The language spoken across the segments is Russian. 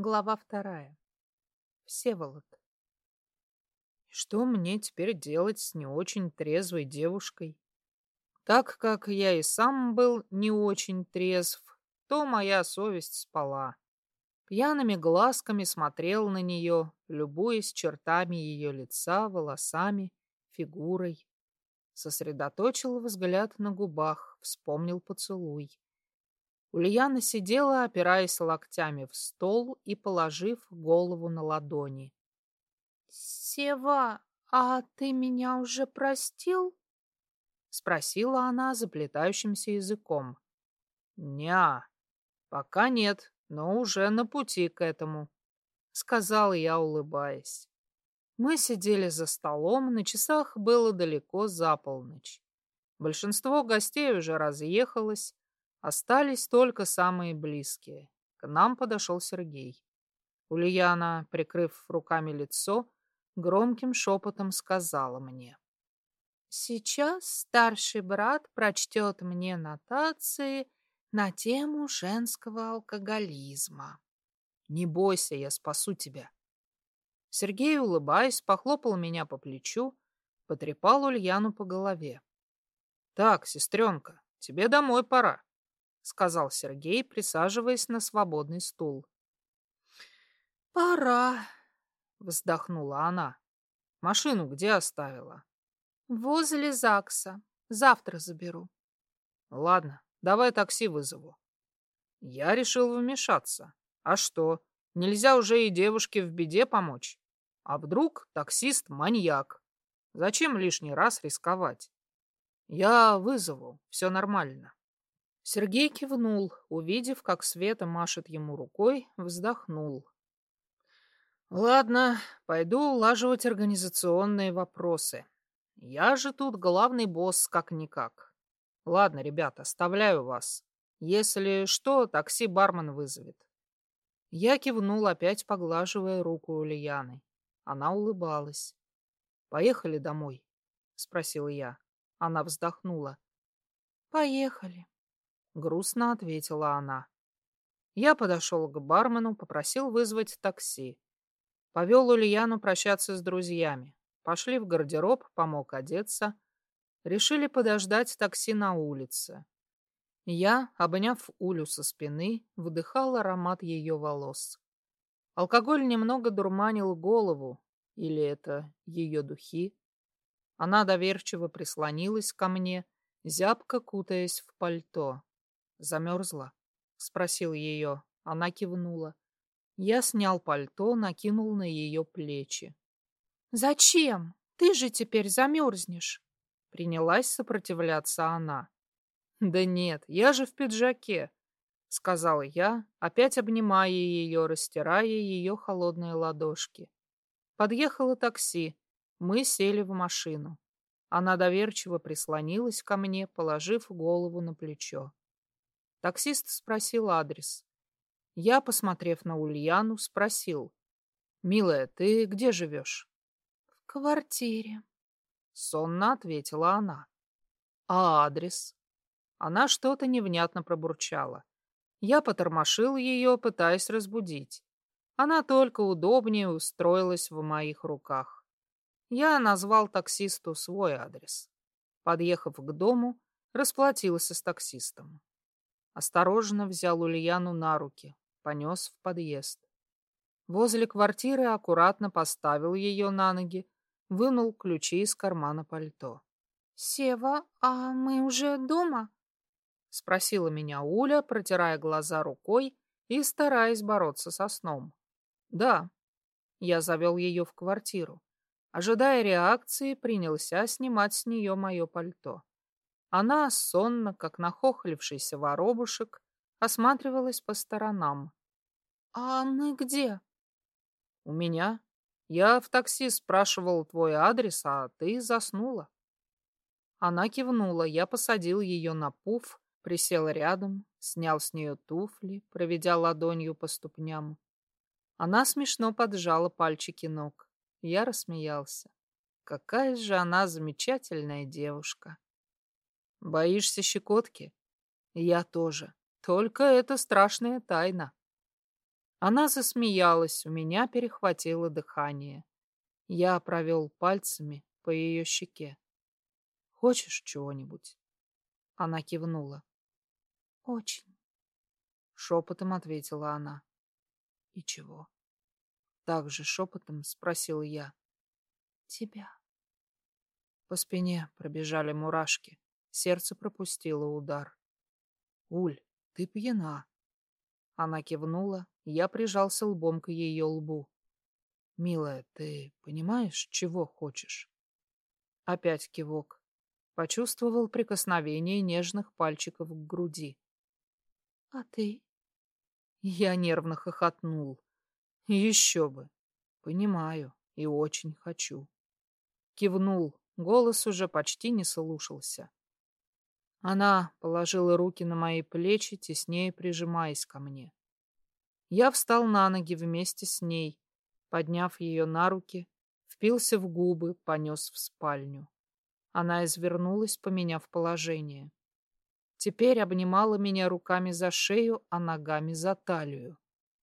Глава вторая. Всеволод. Что мне теперь делать с не очень трезвой девушкой? Так как я и сам был не очень трезв, то моя совесть спала. Пьяными глазками смотрел на нее, любуясь чертами ее лица, волосами, фигурой. Сосредоточил взгляд на губах, вспомнил поцелуй. Ульяна сидела, опираясь локтями в стол и положив голову на ладони. «Сева, а ты меня уже простил?» — спросила она заплетающимся языком. «Ня, пока нет, но уже на пути к этому», — сказал я, улыбаясь. Мы сидели за столом, на часах было далеко за полночь. Большинство гостей уже разъехалось, Остались только самые близкие. К нам подошел Сергей. Ульяна, прикрыв руками лицо, громким шепотом сказала мне. «Сейчас старший брат прочтет мне нотации на тему женского алкоголизма». «Не бойся, я спасу тебя». Сергей, улыбаясь, похлопал меня по плечу, потрепал Ульяну по голове. «Так, сестренка, тебе домой пора сказал Сергей, присаживаясь на свободный стул. Пора, вздохнула она. Машину где оставила? Возле ЗАГСа. Завтра заберу. Ладно, давай такси вызову. Я решил вмешаться. А что, нельзя уже и девушке в беде помочь? А вдруг таксист маньяк? Зачем лишний раз рисковать? Я вызову, все нормально. Сергей кивнул, увидев, как Света машет ему рукой, вздохнул. Ладно, пойду улаживать организационные вопросы. Я же тут главный босс как-никак. Ладно, ребята, оставляю вас. Если что, такси бармен вызовет. Я кивнул, опять поглаживая руку Ульяны. Она улыбалась. «Поехали домой?» — спросил я. Она вздохнула. «Поехали». Грустно ответила она. Я подошел к бармену, попросил вызвать такси. Повел Ульяну прощаться с друзьями. Пошли в гардероб, помог одеться. Решили подождать такси на улице. Я, обняв Улю со спины, вдыхал аромат ее волос. Алкоголь немного дурманил голову, или это ее духи. Она доверчиво прислонилась ко мне, зябко кутаясь в пальто. Замерзла? Спросил ее. Она кивнула. Я снял пальто, накинул на ее плечи. «Зачем? Ты же теперь замерзнешь!» Принялась сопротивляться она. «Да нет, я же в пиджаке!» Сказал я, опять обнимая ее, растирая ее холодные ладошки. Подъехало такси. Мы сели в машину. Она доверчиво прислонилась ко мне, положив голову на плечо. Таксист спросил адрес. Я, посмотрев на Ульяну, спросил. «Милая, ты где живешь?» «В квартире», — сонно ответила она. «А адрес?» Она что-то невнятно пробурчала. Я потормошил ее, пытаясь разбудить. Она только удобнее устроилась в моих руках. Я назвал таксисту свой адрес. Подъехав к дому, расплатился с таксистом. Осторожно взял Ульяну на руки, понес в подъезд. Возле квартиры аккуратно поставил ее на ноги, вынул ключи из кармана пальто. «Сева, а мы уже дома?» — спросила меня Уля, протирая глаза рукой и стараясь бороться со сном. «Да». Я завел ее в квартиру. Ожидая реакции, принялся снимать с нее мое пальто. Она, сонно, как нахохлившийся воробушек, осматривалась по сторонам. «А мы где?» «У меня. Я в такси спрашивал твой адрес, а ты заснула». Она кивнула, я посадил ее на пуф, присел рядом, снял с нее туфли, проведя ладонью по ступням. Она смешно поджала пальчики ног. Я рассмеялся. Какая же она замечательная девушка. Боишься щекотки? Я тоже. Только это страшная тайна. Она засмеялась, у меня перехватило дыхание. Я провел пальцами по ее щеке. «Хочешь чего-нибудь?» Она кивнула. «Очень». Шепотом ответила она. «И чего?» Так же шепотом спросил я. «Тебя». По спине пробежали мурашки. Сердце пропустило удар. «Уль, ты пьяна». Она кивнула, я прижался лбом к ее лбу. «Милая, ты понимаешь, чего хочешь?» Опять кивок. Почувствовал прикосновение нежных пальчиков к груди. «А ты?» Я нервно хохотнул. «Еще бы! Понимаю и очень хочу». Кивнул, голос уже почти не слушался. Она положила руки на мои плечи, теснее прижимаясь ко мне. Я встал на ноги вместе с ней, подняв ее на руки, впился в губы, понес в спальню. Она извернулась, поменяв положение. Теперь обнимала меня руками за шею, а ногами за талию.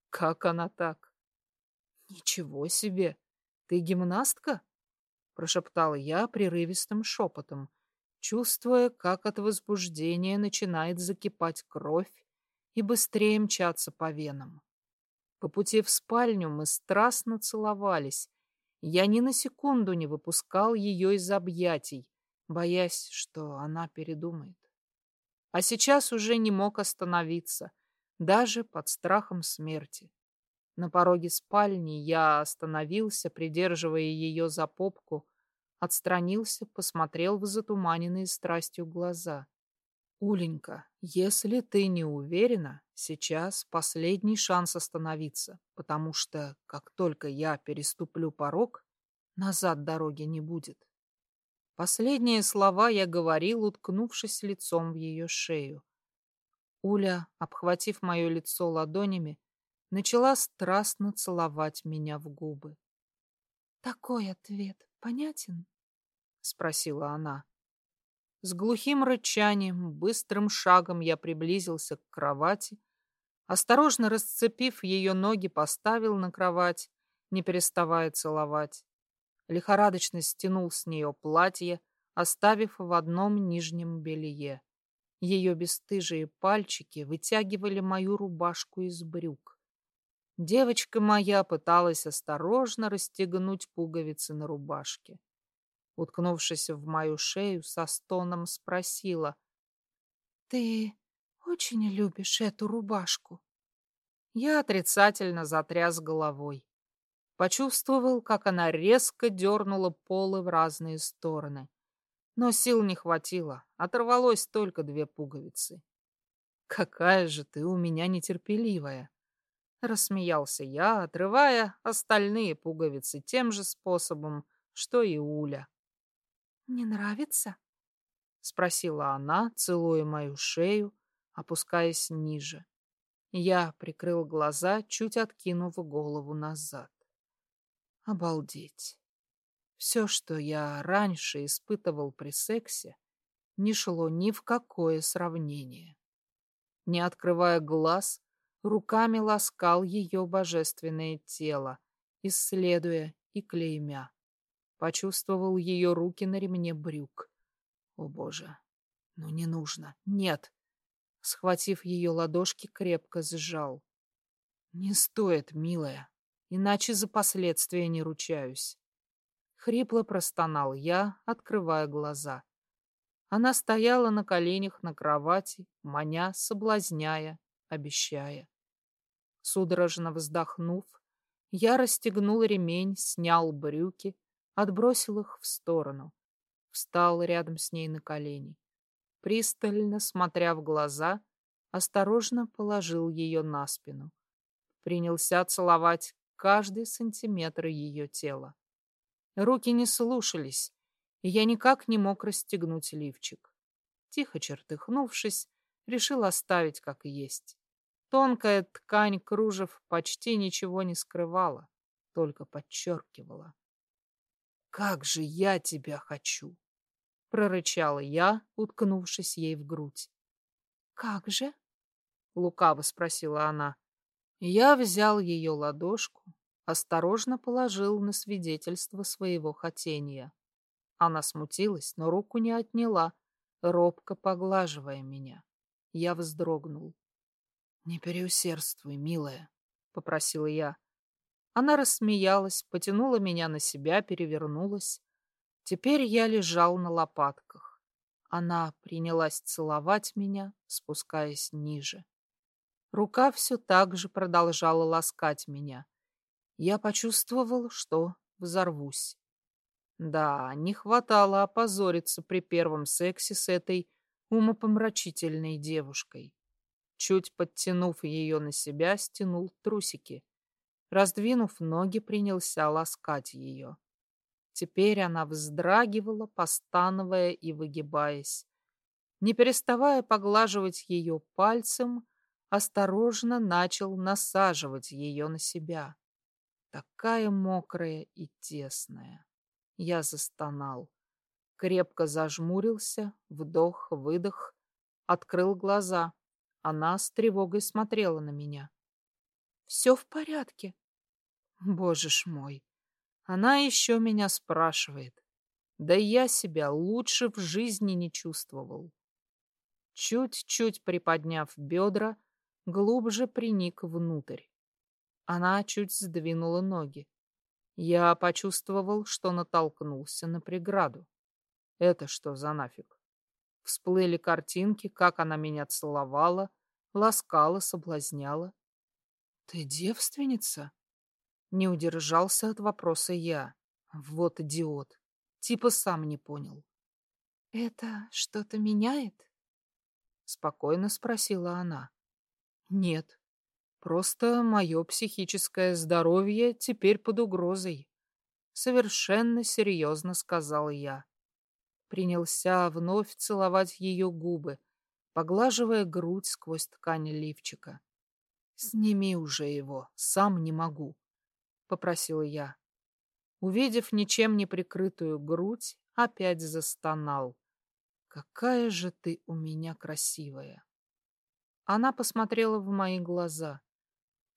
Как она так? Ничего себе! Ты гимнастка? Прошептала я прерывистым шепотом, чувствуя, как от возбуждения начинает закипать кровь и быстрее мчаться по венам. По пути в спальню мы страстно целовались. Я ни на секунду не выпускал ее из объятий, боясь, что она передумает. А сейчас уже не мог остановиться, даже под страхом смерти. На пороге спальни я остановился, придерживая ее за попку, Отстранился, посмотрел в затуманенные страстью глаза. «Уленька, если ты не уверена, сейчас последний шанс остановиться, потому что, как только я переступлю порог, назад дороги не будет». Последние слова я говорил, уткнувшись лицом в ее шею. Уля, обхватив мое лицо ладонями, начала страстно целовать меня в губы. Такой ответ понятен? Спросила она. С глухим рычанием, быстрым шагом я приблизился к кровати, осторожно расцепив ее ноги, поставил на кровать, не переставая целовать. Лихорадочно стянул с нее платье, оставив в одном нижнем белье. Ее бесстыжие пальчики вытягивали мою рубашку из брюк. Девочка моя пыталась осторожно расстегнуть пуговицы на рубашке. Уткнувшись в мою шею, со стоном спросила. «Ты очень любишь эту рубашку?» Я отрицательно затряс головой. Почувствовал, как она резко дернула полы в разные стороны. Но сил не хватило, оторвалось только две пуговицы. «Какая же ты у меня нетерпеливая!» Рассмеялся я, отрывая остальные пуговицы тем же способом, что и Уля. «Не нравится?» — спросила она, целуя мою шею, опускаясь ниже. Я прикрыл глаза, чуть откинув голову назад. Обалдеть. Все, что я раньше испытывал при сексе, не шло ни в какое сравнение. Не открывая глаз, руками ласкал ее божественное тело, исследуя и клеймя. Почувствовал ее руки на ремне брюк. О боже, ну не нужно, нет. Схватив ее ладошки, крепко сжал. Не стоит, милая, иначе за последствия не ручаюсь. Хрипло простонал я, открывая глаза. Она стояла на коленях на кровати, маня, соблазняя, обещая. Судорожно вздохнув, я расстегнул ремень, снял брюки, отбросил их в сторону, встал рядом с ней на колени. Пристально смотря в глаза, осторожно положил ее на спину. Принялся целовать каждый сантиметр ее тела. Руки не слушались, и я никак не мог расстегнуть лифчик. Тихо чертыхнувшись, решил оставить как есть. Тонкая ткань кружев почти ничего не скрывала, только подчеркивала. «Как же я тебя хочу!» — прорычала я, уткнувшись ей в грудь. «Как же?» — лукаво спросила она. Я взял ее ладошку, осторожно положил на свидетельство своего хотения. Она смутилась, но руку не отняла, робко поглаживая меня. Я вздрогнул. «Не переусердствуй, милая», — попросила я. Она рассмеялась, потянула меня на себя, перевернулась. Теперь я лежал на лопатках. Она принялась целовать меня, спускаясь ниже. Рука все так же продолжала ласкать меня. Я почувствовал, что взорвусь. Да, не хватало опозориться при первом сексе с этой умопомрачительной девушкой. Чуть подтянув ее на себя, стянул трусики. Раздвинув ноги, принялся ласкать ее. Теперь она вздрагивала, постановая и выгибаясь. Не переставая поглаживать ее пальцем, осторожно начал насаживать ее на себя. Такая мокрая и тесная. Я застонал. Крепко зажмурился, вдох, выдох, открыл глаза. Она с тревогой смотрела на меня. «Все в порядке?» «Боже ж мой! Она еще меня спрашивает. Да я себя лучше в жизни не чувствовал». Чуть-чуть приподняв бедра, глубже приник внутрь. Она чуть сдвинула ноги. Я почувствовал, что натолкнулся на преграду. Это что за нафиг? Всплыли картинки, как она меня целовала, ласкала, соблазняла. «Ты девственница?» Не удержался от вопроса я. Вот идиот. Типа сам не понял. «Это что-то меняет?» Спокойно спросила она. «Нет, просто мое психическое здоровье теперь под угрозой». Совершенно серьезно сказал я. Принялся вновь целовать ее губы, поглаживая грудь сквозь ткань лифчика. «Сними уже его, сам не могу», — попросила я. Увидев ничем не прикрытую грудь, опять застонал. «Какая же ты у меня красивая!» Она посмотрела в мои глаза.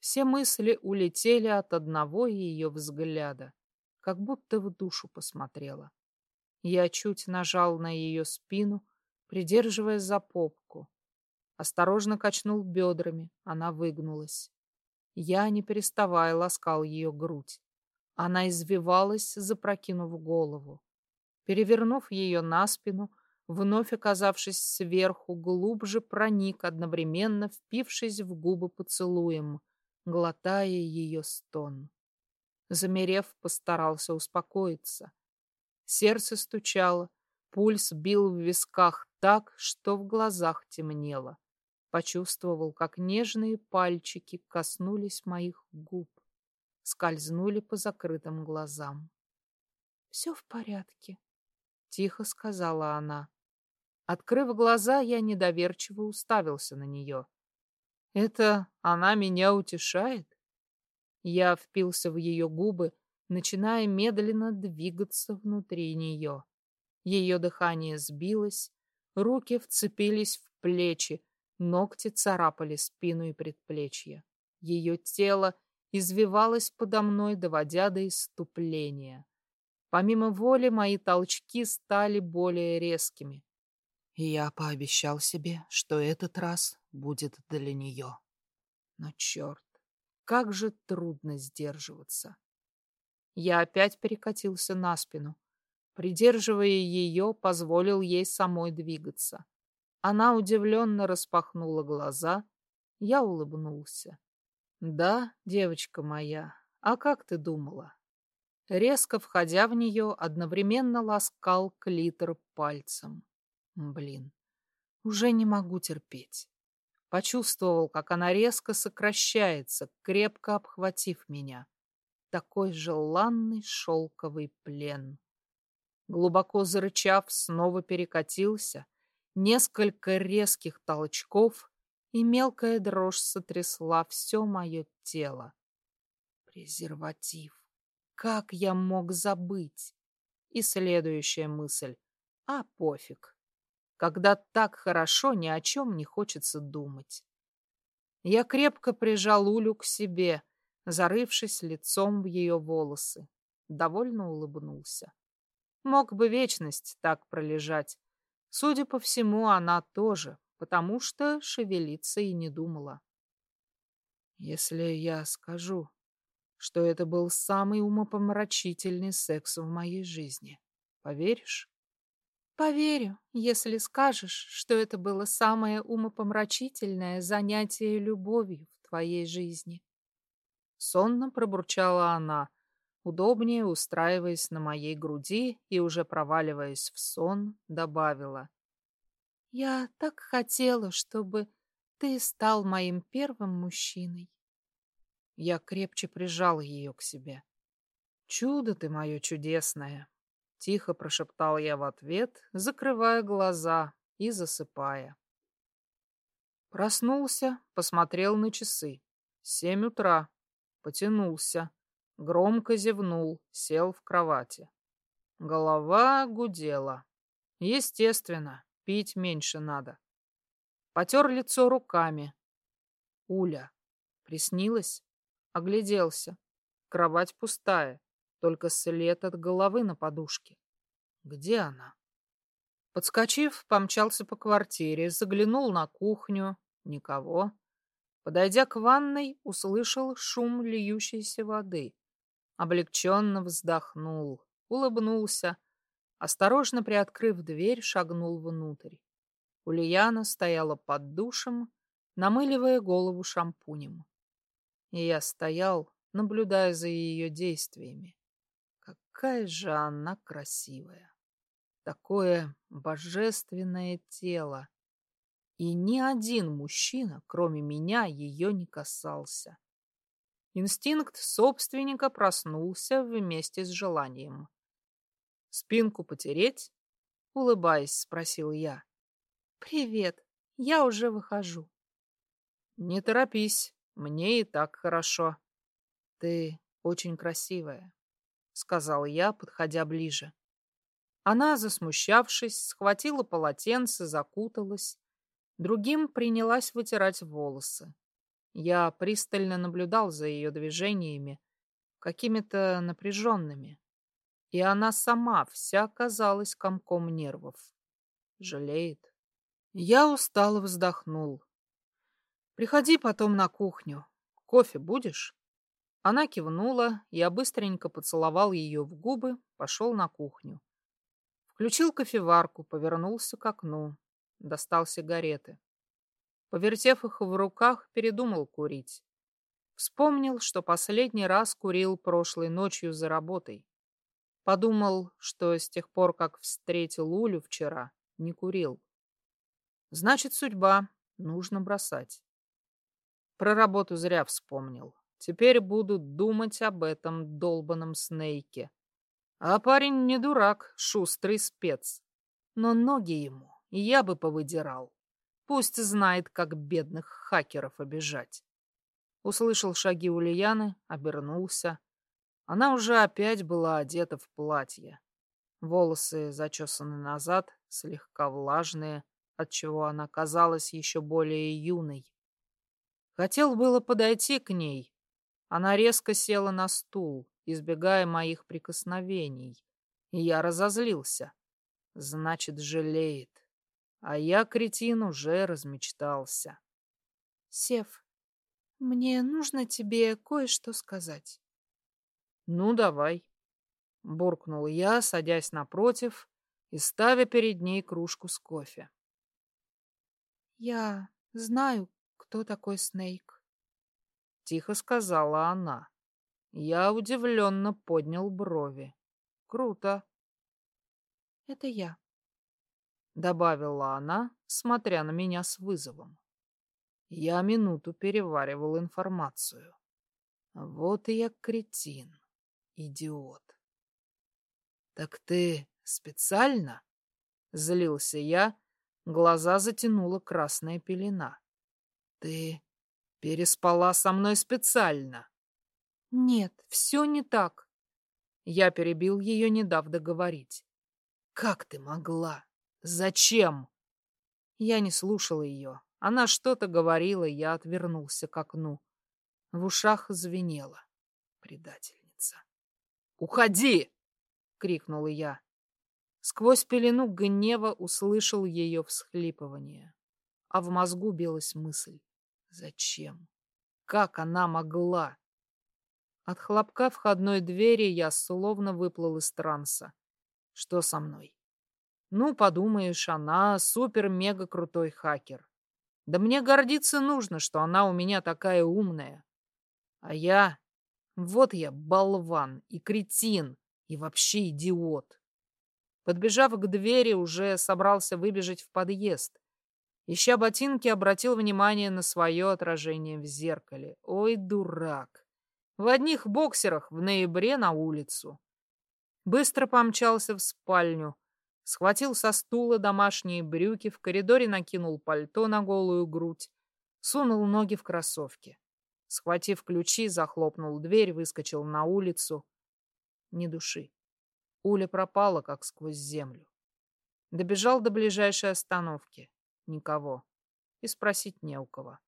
Все мысли улетели от одного ее взгляда, как будто в душу посмотрела. Я чуть нажал на ее спину, придерживая за попку. Осторожно качнул бедрами, она выгнулась. Я, не переставая, ласкал ее грудь. Она извивалась, запрокинув голову. Перевернув ее на спину, вновь оказавшись сверху, глубже проник, одновременно впившись в губы поцелуем, глотая ее стон. Замерев, постарался успокоиться. Сердце стучало, Пульс бил в висках так, что в глазах темнело. Почувствовал, как нежные пальчики коснулись моих губ, скользнули по закрытым глазам. «Все в порядке», — тихо сказала она. Открыв глаза, я недоверчиво уставился на нее. «Это она меня утешает?» Я впился в ее губы, начиная медленно двигаться внутри нее. Ее дыхание сбилось, руки вцепились в плечи, ногти царапали спину и предплечья. Ее тело извивалось подо мной, доводя до иступления. Помимо воли мои толчки стали более резкими. Я пообещал себе, что этот раз будет для нее. Но черт, как же трудно сдерживаться. Я опять перекатился на спину. Придерживая ее, позволил ей самой двигаться. Она удивленно распахнула глаза. Я улыбнулся. «Да, девочка моя, а как ты думала?» Резко входя в нее, одновременно ласкал клитор пальцем. Блин, уже не могу терпеть. Почувствовал, как она резко сокращается, крепко обхватив меня. Такой желанный шелковый плен. Глубоко зарычав, снова перекатился. Несколько резких толчков, и мелкая дрожь сотрясла все мое тело. Презерватив. Как я мог забыть? И следующая мысль. А пофиг. Когда так хорошо, ни о чем не хочется думать. Я крепко прижал Улю к себе, зарывшись лицом в ее волосы. Довольно улыбнулся. Мог бы вечность так пролежать. Судя по всему, она тоже, потому что шевелиться и не думала. Если я скажу, что это был самый умопомрачительный секс в моей жизни, поверишь? Поверю, если скажешь, что это было самое умопомрачительное занятие любовью в твоей жизни. Сонно пробурчала она, удобнее устраиваясь на моей груди и уже проваливаясь в сон, добавила. «Я так хотела, чтобы ты стал моим первым мужчиной». Я крепче прижал ее к себе. «Чудо ты мое чудесное!» Тихо прошептал я в ответ, закрывая глаза и засыпая. Проснулся, посмотрел на часы. Семь утра. Потянулся. Громко зевнул, сел в кровати. Голова гудела. Естественно, пить меньше надо. Потер лицо руками. Уля. Приснилось? Огляделся. Кровать пустая, только след от головы на подушке. Где она? Подскочив, помчался по квартире, заглянул на кухню. Никого. Подойдя к ванной, услышал шум льющейся воды облегченно вздохнул, улыбнулся, осторожно приоткрыв дверь, шагнул внутрь. Ульяна стояла под душем, намыливая голову шампунем. И я стоял, наблюдая за ее действиями. Какая же она красивая! Такое божественное тело! И ни один мужчина, кроме меня, ее не касался. Инстинкт собственника проснулся вместе с желанием. «Спинку потереть?» — улыбаясь, спросил я. «Привет, я уже выхожу». «Не торопись, мне и так хорошо. Ты очень красивая», — сказал я, подходя ближе. Она, засмущавшись, схватила полотенце, закуталась, другим принялась вытирать волосы. Я пристально наблюдал за ее движениями, какими-то напряженными. И она сама вся казалась комком нервов. Жалеет. Я устало вздохнул. «Приходи потом на кухню. Кофе будешь?» Она кивнула, я быстренько поцеловал ее в губы, пошел на кухню. Включил кофеварку, повернулся к окну, достал сигареты. Повертев их в руках, передумал курить. Вспомнил, что последний раз курил прошлой ночью за работой. Подумал, что с тех пор, как встретил Улю вчера, не курил. Значит, судьба. Нужно бросать. Про работу зря вспомнил. Теперь буду думать об этом долбанном Снейке. А парень не дурак, шустрый спец. Но ноги ему я бы повыдирал. Пусть знает, как бедных хакеров обижать. Услышал шаги Ульяны, обернулся. Она уже опять была одета в платье. Волосы зачесаны назад, слегка влажные, отчего она казалась еще более юной. Хотел было подойти к ней. Она резко села на стул, избегая моих прикосновений. И я разозлился. Значит, жалеет. А я, кретин, уже размечтался. Сев, мне нужно тебе кое-что сказать. Ну, давай. Буркнул я, садясь напротив и ставя перед ней кружку с кофе. Я знаю, кто такой Снейк. Тихо сказала она. Я удивленно поднял брови. Круто. Это я добавила она, смотря на меня с вызовом. Я минуту переваривал информацию. Вот и я кретин, идиот. Так ты специально? Злился я, глаза затянула красная пелена. Ты переспала со мной специально. Нет, все не так. Я перебил ее, не дав договорить. Как ты могла? Зачем? Я не слушал ее, Она что-то говорила, я отвернулся к окну. В ушах звенело. Предательница. «Уходи!» — крикнула я. Сквозь пелену гнева услышал ее всхлипывание. А в мозгу билась мысль. Зачем? Как она могла? От хлопка входной двери я словно выплыл из транса. Что со мной? Ну, подумаешь, она супер-мега-крутой хакер. Да мне гордиться нужно, что она у меня такая умная. А я... Вот я болван и кретин, и вообще идиот. Подбежав к двери, уже собрался выбежать в подъезд. Ища ботинки, обратил внимание на свое отражение в зеркале. Ой, дурак! В одних боксерах в ноябре на улицу. Быстро помчался в спальню. Схватил со стула домашние брюки, в коридоре накинул пальто на голую грудь. Сунул ноги в кроссовки. Схватив ключи, захлопнул дверь, выскочил на улицу. Ни души. Уля пропала, как сквозь землю. Добежал до ближайшей остановки. Никого. И спросить не у кого.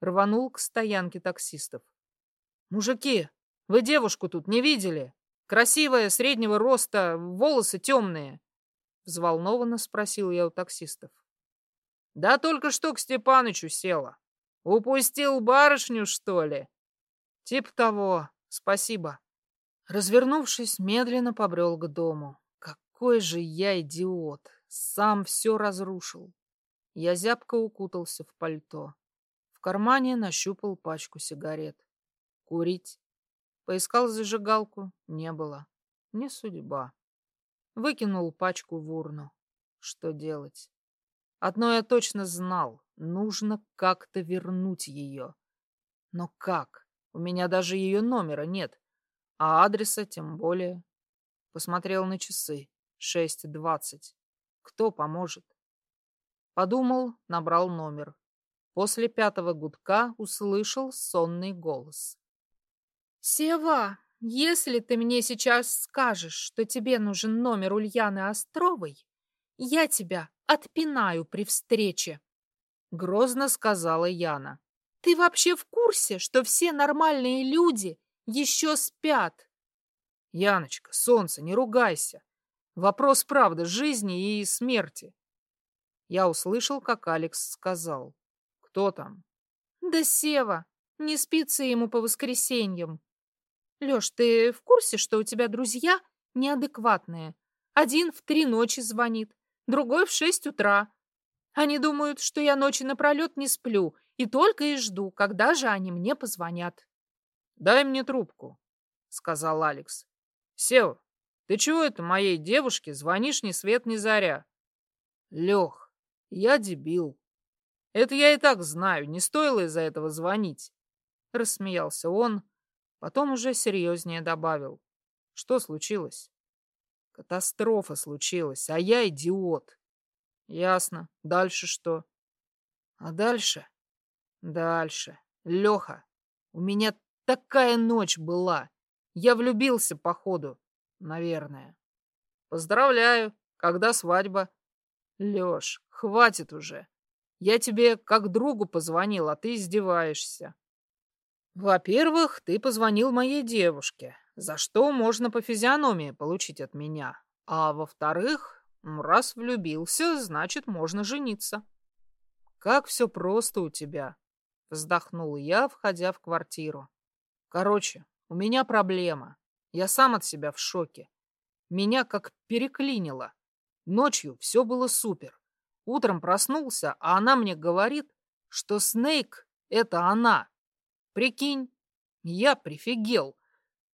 Рванул к стоянке таксистов. «Мужики, вы девушку тут не видели? Красивая, среднего роста, волосы темные?» Взволнованно спросил я у таксистов. «Да только что к Степанычу села. Упустил барышню, что ли?» «Тип того. Спасибо». Развернувшись, медленно побрел к дому. Какой же я идиот! Сам все разрушил. Я зябко укутался в пальто. В кармане нащупал пачку сигарет. Курить. Поискал зажигалку. Не было. Не судьба. Выкинул пачку в урну. Что делать? Одно я точно знал. Нужно как-то вернуть ее. Но как? У меня даже ее номера нет. А адреса тем более. Посмотрел на часы. Шесть двадцать. Кто поможет? Подумал, набрал номер. После пятого гудка услышал сонный голос. «Сева, если ты мне сейчас скажешь, что тебе нужен номер Ульяны Островой, я тебя отпинаю при встрече», — грозно сказала Яна. «Ты вообще в курсе, что все нормальные люди еще спят?» «Яночка, солнце, не ругайся. Вопрос, правда, жизни и смерти». Я услышал, как Алекс сказал. «Кто там?» «Да Сева, не спится ему по воскресеньям. Лёш, ты в курсе, что у тебя друзья неадекватные? Один в три ночи звонит, другой в шесть утра. Они думают, что я ночи напролет не сплю и только и жду, когда же они мне позвонят. «Дай мне трубку», — сказал Алекс. «Сева, ты чего это моей девушке звонишь ни свет ни заря?» «Лех, я дебил. Это я и так знаю, не стоило из-за этого звонить», — рассмеялся он, — Потом уже серьезнее добавил. Что случилось? Катастрофа случилась, а я идиот. Ясно. Дальше что? А дальше? Дальше. Леха, у меня такая ночь была. Я влюбился, походу. Наверное. Поздравляю. Когда свадьба? Леш, хватит уже. Я тебе как другу позвонил, а ты издеваешься. Во-первых, ты позвонил моей девушке, за что можно по физиономии получить от меня. А во-вторых, раз влюбился, значит, можно жениться. Как все просто у тебя, вздохнул я, входя в квартиру. Короче, у меня проблема. Я сам от себя в шоке. Меня как переклинило. Ночью все было супер. Утром проснулся, а она мне говорит, что Снейк — это она. Прикинь, я прифигел.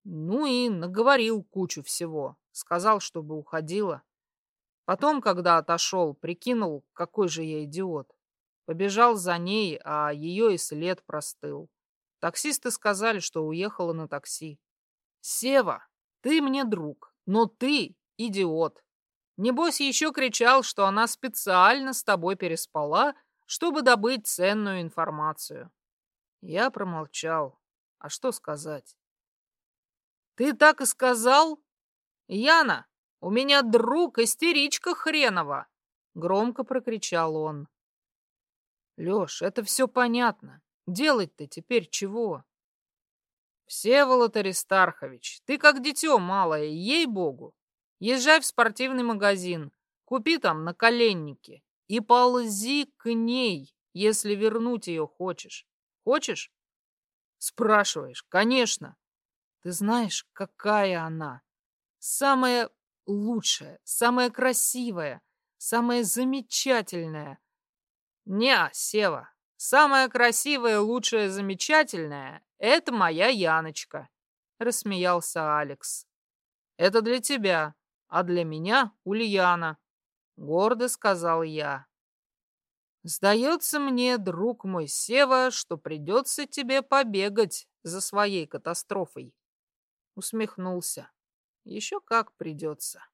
Ну и наговорил кучу всего. Сказал, чтобы уходила. Потом, когда отошел, прикинул, какой же я идиот. Побежал за ней, а ее и след простыл. Таксисты сказали, что уехала на такси. «Сева, ты мне друг, но ты идиот. Небось, еще кричал, что она специально с тобой переспала, чтобы добыть ценную информацию. Я промолчал. А что сказать? Ты так и сказал? Яна, у меня друг истеричка хренова! Громко прокричал он. Лёш, это все понятно. Делать-то теперь чего? Всеволод Аристархович, ты как дитё малое, ей-богу. Езжай в спортивный магазин, купи там наколенники и ползи к ней, если вернуть ее хочешь. Хочешь? Спрашиваешь, конечно. Ты знаешь, какая она? Самая лучшая, самая красивая, самая замечательная. Не, Сева, самая красивая, лучшая, замечательная — это моя Яночка, — рассмеялся Алекс. Это для тебя, а для меня — Ульяна, — гордо сказал я. Сдается мне, друг мой Сева, что придется тебе побегать за своей катастрофой. Усмехнулся. Еще как придется.